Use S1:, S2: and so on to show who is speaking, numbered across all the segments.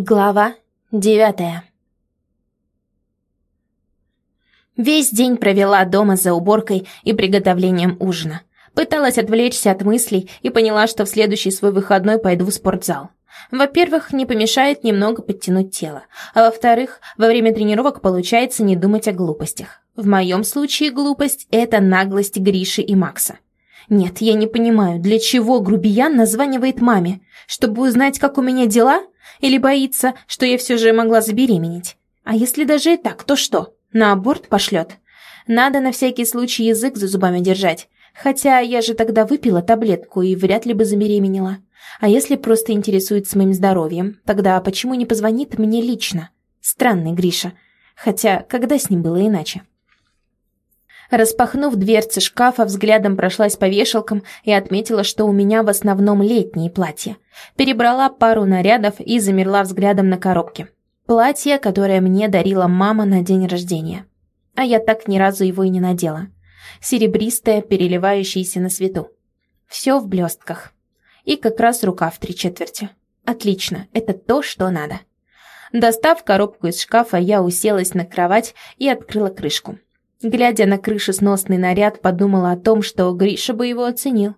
S1: Глава девятая Весь день провела дома за уборкой и приготовлением ужина. Пыталась отвлечься от мыслей и поняла, что в следующий свой выходной пойду в спортзал. Во-первых, не помешает немного подтянуть тело, а во-вторых, во время тренировок получается не думать о глупостях. В моем случае глупость – это наглость Гриши и Макса. Нет, я не понимаю, для чего грубиян названивает маме? Чтобы узнать, как у меня дела – или боится, что я все же могла забеременеть? А если даже и так, то что? На аборт пошлет? Надо на всякий случай язык за зубами держать. Хотя я же тогда выпила таблетку и вряд ли бы забеременела. А если просто интересуется моим здоровьем, тогда почему не позвонит мне лично? Странный Гриша. Хотя, когда с ним было иначе? Распахнув дверцы шкафа, взглядом прошлась по вешалкам и отметила, что у меня в основном летние платья. Перебрала пару нарядов и замерла взглядом на коробке. Платье, которое мне дарила мама на день рождения. А я так ни разу его и не надела. Серебристое, переливающееся на свету. Все в блестках. И как раз рука в три четверти. Отлично, это то, что надо. Достав коробку из шкафа, я уселась на кровать и открыла крышку. Глядя на крышесносный наряд, подумала о том, что Гриша бы его оценил.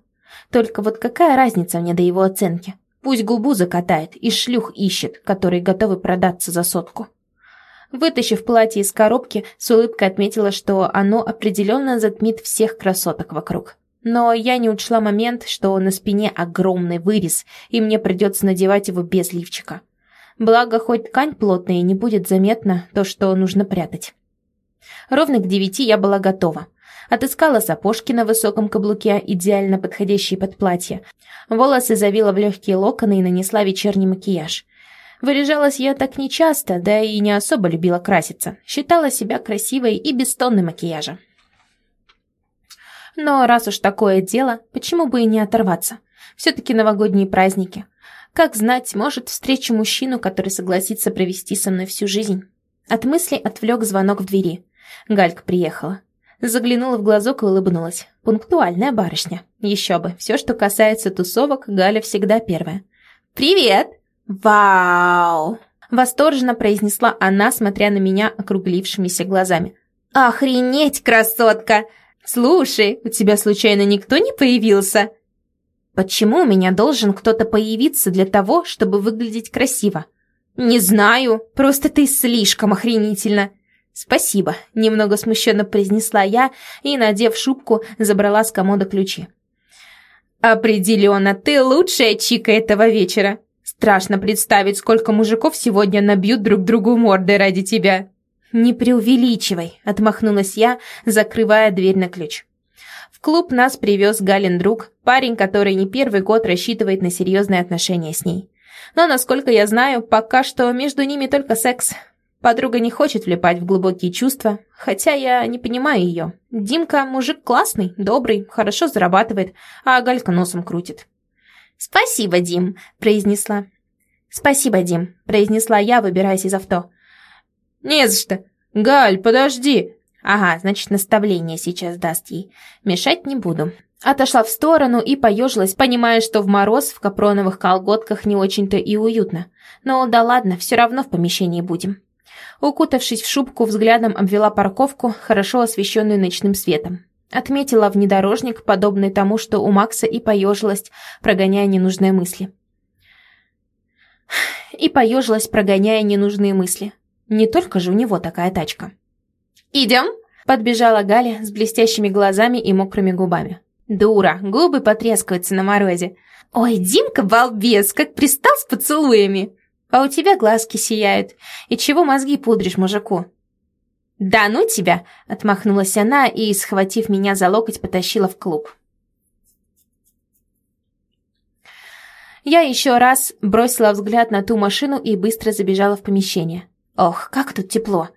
S1: Только вот какая разница мне до его оценки? Пусть губу закатает и шлюх ищет, которые готовы продаться за сотку. Вытащив платье из коробки, с улыбкой отметила, что оно определенно затмит всех красоток вокруг. Но я не учла момент, что на спине огромный вырез, и мне придется надевать его без лифчика. Благо, хоть ткань плотная и не будет заметно то, что нужно прятать. Ровно к девяти я была готова. Отыскала сапожки на высоком каблуке, идеально подходящие под платье. Волосы завила в легкие локоны и нанесла вечерний макияж. Выряжалась я так нечасто, да и не особо любила краситься. Считала себя красивой и без тонны макияжа. Но раз уж такое дело, почему бы и не оторваться? Все-таки новогодние праздники. Как знать, может, встречу мужчину, который согласится провести со мной всю жизнь. От мысли отвлек звонок в двери. Галька приехала. Заглянула в глазок и улыбнулась. Пунктуальная барышня. Еще бы, все, что касается тусовок, Галя всегда первая. «Привет!» «Вау!» Восторженно произнесла она, смотря на меня округлившимися глазами. «Охренеть, красотка! Слушай, у тебя случайно никто не появился?» «Почему у меня должен кто-то появиться для того, чтобы выглядеть красиво?» «Не знаю, просто ты слишком охренительно!» «Спасибо», — немного смущенно произнесла я и, надев шубку, забрала с комода ключи. «Определенно, ты лучшая чика этого вечера. Страшно представить, сколько мужиков сегодня набьют друг другу морды ради тебя». «Не преувеличивай», — отмахнулась я, закрывая дверь на ключ. В клуб нас привез Галин друг, парень, который не первый год рассчитывает на серьезные отношения с ней. Но, насколько я знаю, пока что между ними только секс, Подруга не хочет влипать в глубокие чувства, хотя я не понимаю ее. Димка мужик классный, добрый, хорошо зарабатывает, а Галька носом крутит. «Спасибо, Дим», — произнесла. «Спасибо, Дим», — произнесла я, выбираясь из авто.
S2: «Не за что. Галь, подожди».
S1: «Ага, значит, наставление сейчас даст ей. Мешать не буду». Отошла в сторону и поежилась, понимая, что в мороз в капроновых колготках не очень-то и уютно. Но да ладно, все равно в помещении будем. Укутавшись в шубку, взглядом обвела парковку, хорошо освещенную ночным светом. Отметила внедорожник, подобный тому, что у Макса, и поежилась, прогоняя ненужные мысли. И поежилась, прогоняя ненужные мысли. Не только же у него такая тачка. «Идем?» – подбежала Галя с блестящими глазами и мокрыми губами. «Дура, губы потрескаются на морозе. Ой, Димка балбес, как пристал с поцелуями!» А у тебя глазки сияют. И чего мозги пудришь мужику?» «Да ну тебя!» — отмахнулась она и, схватив меня за локоть, потащила в клуб. Я еще раз бросила взгляд на ту машину и быстро забежала в помещение. Ох, как тут тепло.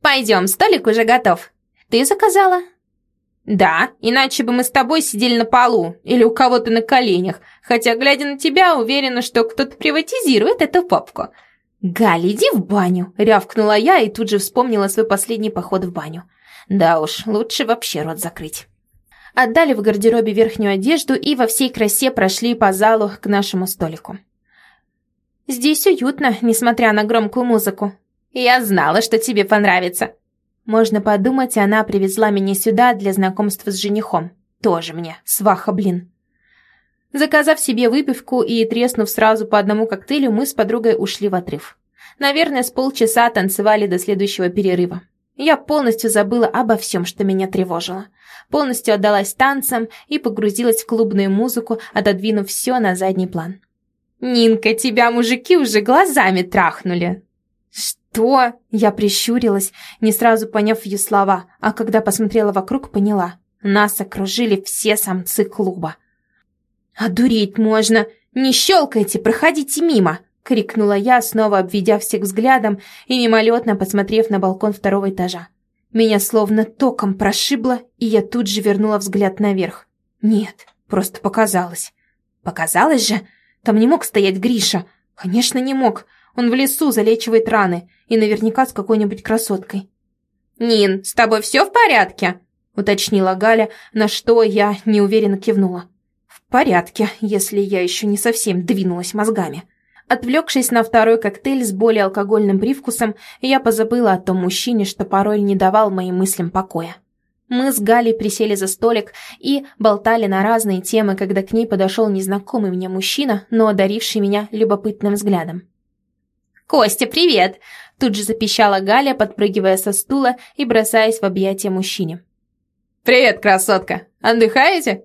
S1: «Пойдем, столик уже готов. Ты заказала?» «Да, иначе бы мы с тобой сидели на полу или у кого-то на коленях, хотя, глядя на тебя, уверена, что кто-то приватизирует эту папку». «Галь, иди в баню!» — рявкнула я и тут же вспомнила свой последний поход в баню. Да уж, лучше вообще рот закрыть. Отдали в гардеробе верхнюю одежду и во всей красе прошли по залу к нашему столику. Здесь уютно, несмотря на громкую музыку. Я знала, что тебе понравится. Можно подумать, она привезла меня сюда для знакомства с женихом. Тоже мне, сваха, блин. Заказав себе выпивку и треснув сразу по одному коктейлю, мы с подругой ушли в отрыв. Наверное, с полчаса танцевали до следующего перерыва. Я полностью забыла обо всем, что меня тревожило. Полностью отдалась танцам и погрузилась в клубную музыку, отодвинув все на задний план. «Нинка, тебя мужики уже глазами трахнули!» «Что?» Я прищурилась, не сразу поняв ее слова, а когда посмотрела вокруг, поняла. Нас окружили все самцы клуба. «Одуреть можно! Не щелкайте, проходите мимо!» — крикнула я, снова обведя всех взглядом и мимолетно посмотрев на балкон второго этажа. Меня словно током прошибло, и я тут же вернула взгляд наверх. Нет, просто показалось. Показалось же? Там не мог стоять Гриша. Конечно, не мог. Он в лесу залечивает раны, и наверняка с какой-нибудь красоткой. «Нин, с тобой все в порядке?» — уточнила Галя, на что я неуверенно кивнула порядке, если я еще не совсем двинулась мозгами. Отвлекшись на второй коктейль с более алкогольным привкусом, я позабыла о том мужчине, что порой не давал моим мыслям покоя. Мы с Галей присели за столик и болтали на разные темы, когда к ней подошел незнакомый мне мужчина, но одаривший меня любопытным взглядом. «Костя, привет!» Тут же запищала Галя, подпрыгивая со стула и бросаясь в объятия мужчине.
S2: «Привет, красотка! Отдыхаете?»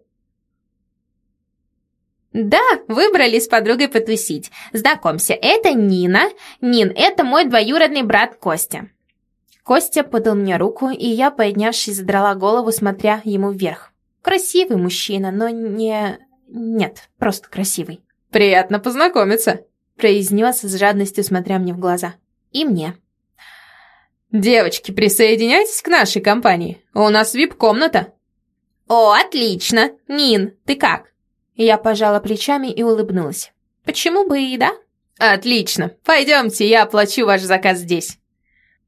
S1: «Да, выбрали с подругой потусить. Знакомься, это Нина. Нин, это мой двоюродный брат Костя». Костя подал мне руку, и я, поднявшись, задрала голову, смотря ему вверх. Красивый мужчина, но не... Нет, просто красивый.
S2: «Приятно познакомиться», —
S1: произнес с жадностью, смотря мне в глаза. «И мне».
S2: «Девочки, присоединяйтесь к нашей компании. У нас вип-комната».
S1: «О, отлично! Нин, ты как?» Я пожала плечами и улыбнулась. «Почему бы и да?»
S2: «Отлично! Пойдемте, я оплачу ваш заказ здесь!»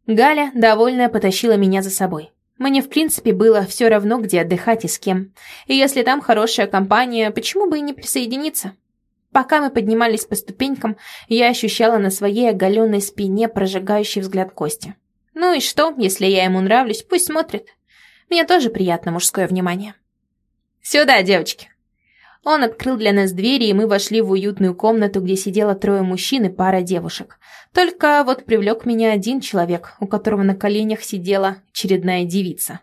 S1: Галя, довольная, потащила меня за собой. Мне, в принципе, было все равно, где отдыхать и с кем. И если там хорошая компания, почему бы и не присоединиться? Пока мы поднимались по ступенькам, я ощущала на своей оголенной спине прожигающий взгляд Кости. Ну и что, если я ему нравлюсь, пусть смотрит. Мне тоже приятно мужское внимание.
S2: «Сюда, девочки!»
S1: Он открыл для нас двери, и мы вошли в уютную комнату, где сидело трое мужчин и пара девушек. Только вот привлек меня один человек, у которого на коленях сидела очередная девица.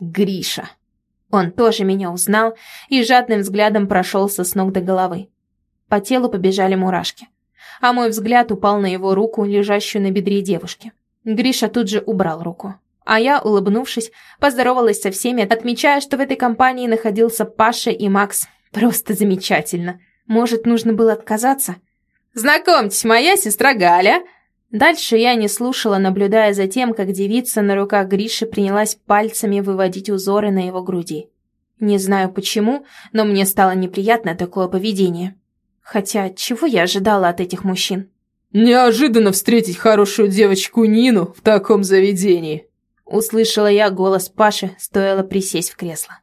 S1: Гриша. Он тоже меня узнал и жадным взглядом прошелся с ног до головы. По телу побежали мурашки. А мой взгляд упал на его руку, лежащую на бедре девушки. Гриша тут же убрал руку. А я, улыбнувшись, поздоровалась со всеми, отмечая, что в этой компании находился Паша и Макс, Просто замечательно. Может, нужно было отказаться?
S2: «Знакомьтесь, моя сестра Галя!»
S1: Дальше я не слушала, наблюдая за тем, как девица на руках Гриши принялась пальцами выводить узоры на его груди. Не знаю почему, но мне стало неприятно такое поведение. Хотя, чего я ожидала от этих мужчин?
S2: «Неожиданно встретить хорошую девочку Нину в таком заведении!»
S1: Услышала я голос Паши, стоило присесть в кресло.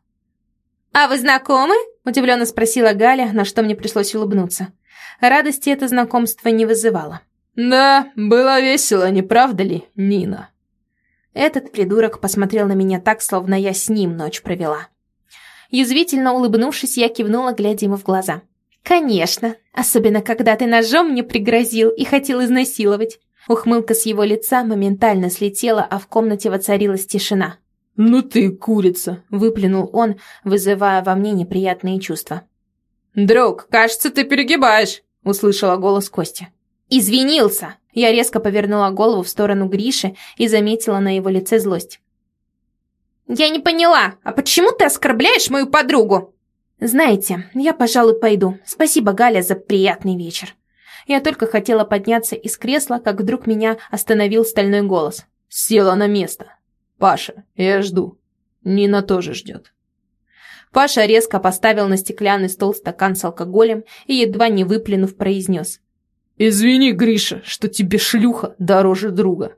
S1: «А вы знакомы?» – удивленно спросила Галя, на что мне пришлось улыбнуться. Радости это знакомство не вызывало.
S2: «Да, было весело, не правда ли, Нина?»
S1: Этот придурок посмотрел на меня так, словно я с ним ночь провела. Язвительно улыбнувшись, я кивнула, глядя ему в глаза. «Конечно, особенно когда ты ножом мне пригрозил и хотел изнасиловать». Ухмылка с его лица моментально слетела, а в комнате воцарилась тишина.
S2: «Ну ты курица!»
S1: — выплюнул он, вызывая во мне неприятные чувства.
S2: «Друг, кажется, ты перегибаешь!» — услышала голос Кости.
S1: «Извинился!» Я резко повернула голову в сторону Гриши и заметила на его лице злость. «Я не поняла, а почему ты оскорбляешь мою подругу?» «Знаете, я, пожалуй, пойду. Спасибо, Галя, за приятный вечер». Я только хотела подняться из кресла, как вдруг меня остановил стальной голос.
S2: «Села на место. «Паша, я жду. Нина тоже ждет».
S1: Паша резко поставил на стеклянный стол стакан с алкоголем и, едва не выплюнув, произнес.
S2: «Извини, Гриша, что тебе шлюха дороже друга».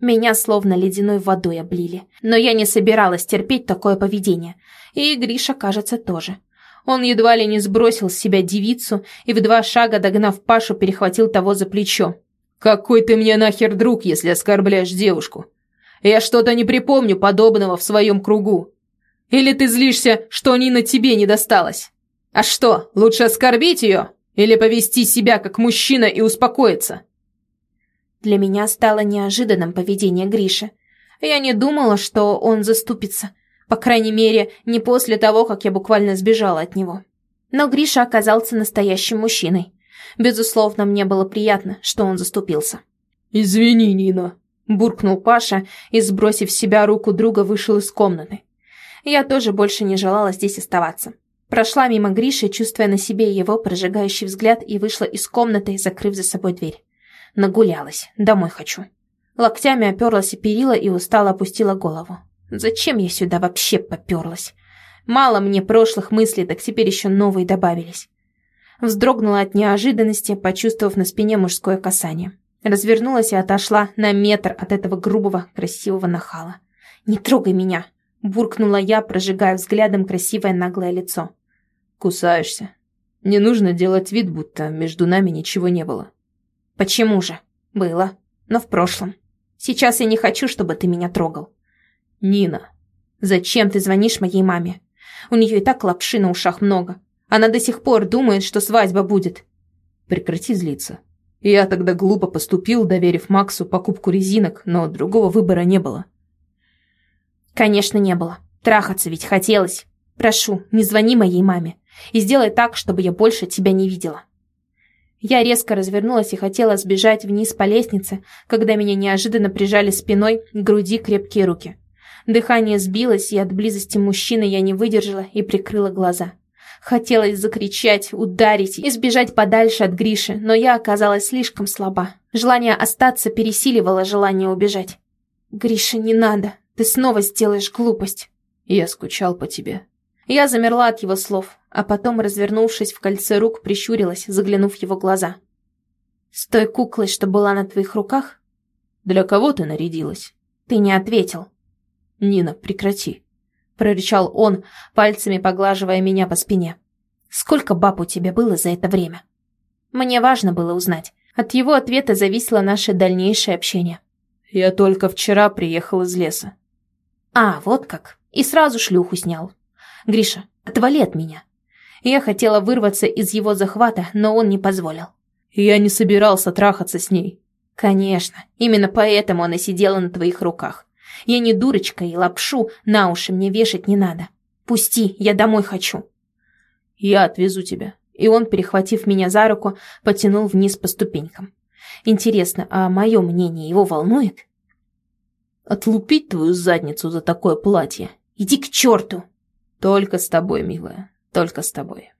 S1: Меня словно ледяной водой облили, но я не собиралась терпеть такое поведение. И Гриша, кажется, тоже. Он едва ли не сбросил с себя девицу и в два шага, догнав Пашу, перехватил того за плечо.
S2: «Какой ты мне нахер друг, если оскорбляешь девушку? Я что-то не припомню подобного в своем кругу. Или ты злишься, что Нина тебе не досталась? А что, лучше оскорбить ее? Или повести себя как мужчина и успокоиться?»
S1: Для меня стало неожиданным поведение Гриши. Я не думала, что он заступится. По крайней мере, не после того, как я буквально сбежала от него. Но Гриша оказался настоящим мужчиной. Безусловно, мне было приятно, что он заступился.
S2: «Извини, Нина», –
S1: буркнул Паша и, сбросив с себя руку друга, вышел из комнаты. Я тоже больше не желала здесь оставаться. Прошла мимо Гриши, чувствуя на себе его прожигающий взгляд, и вышла из комнаты, закрыв за собой дверь. Нагулялась. Домой хочу. Локтями оперлась и перила и устало опустила голову. Зачем я сюда вообще поперлась? Мало мне прошлых мыслей, так теперь еще новые добавились. Вздрогнула от неожиданности, почувствовав на спине мужское касание. Развернулась и отошла на метр от этого грубого, красивого нахала. «Не трогай меня!» – буркнула я, прожигая взглядом красивое наглое лицо.
S2: «Кусаешься. Не нужно делать вид, будто между нами ничего не было.
S1: «Почему же? Было. Но в прошлом. Сейчас я не хочу, чтобы ты меня трогал».
S2: «Нина,
S1: зачем ты звонишь моей маме? У нее и так лапши на ушах много. Она до сих пор думает, что свадьба будет».
S2: «Прекрати злиться. Я тогда глупо поступил, доверив Максу покупку резинок, но другого выбора не было».
S1: «Конечно, не было. Трахаться ведь хотелось. Прошу, не звони моей маме. И сделай так, чтобы я больше тебя не видела». Я резко развернулась и хотела сбежать вниз по лестнице, когда меня неожиданно прижали спиной к груди крепкие руки. Дыхание сбилось, и от близости мужчины я не выдержала и прикрыла глаза. Хотелось закричать, ударить и сбежать подальше от Гриши, но я оказалась слишком слаба. Желание остаться пересиливало желание убежать. «Гриша, не надо, ты снова сделаешь глупость».
S2: «Я скучал по тебе»,
S1: я замерла от его слов, а потом, развернувшись в кольце рук, прищурилась, заглянув в его глаза. «С той куклой, что была на твоих руках?»
S2: «Для кого ты нарядилась?»
S1: «Ты не ответил».
S2: «Нина, прекрати», —
S1: прорычал он, пальцами поглаживая меня по спине. «Сколько баб у тебя было за это время?» Мне важно было узнать. От его ответа зависело наше дальнейшее общение.
S2: «Я только вчера приехал из леса».
S1: «А, вот как. И сразу шлюху снял. «Гриша, отвали от меня». Я хотела вырваться из его захвата, но он не позволил.
S2: «Я не собирался трахаться с ней».
S1: «Конечно, именно поэтому она сидела на твоих руках. Я не дурочка, и лапшу на уши мне вешать не надо. Пусти, я домой хочу».
S2: «Я отвезу тебя».
S1: И он, перехватив меня за руку, потянул вниз по ступенькам. Интересно, а мое мнение его волнует?
S2: «Отлупить твою задницу за такое платье?»
S1: «Иди к черту!»
S2: Только с тобой, милая, только с тобой.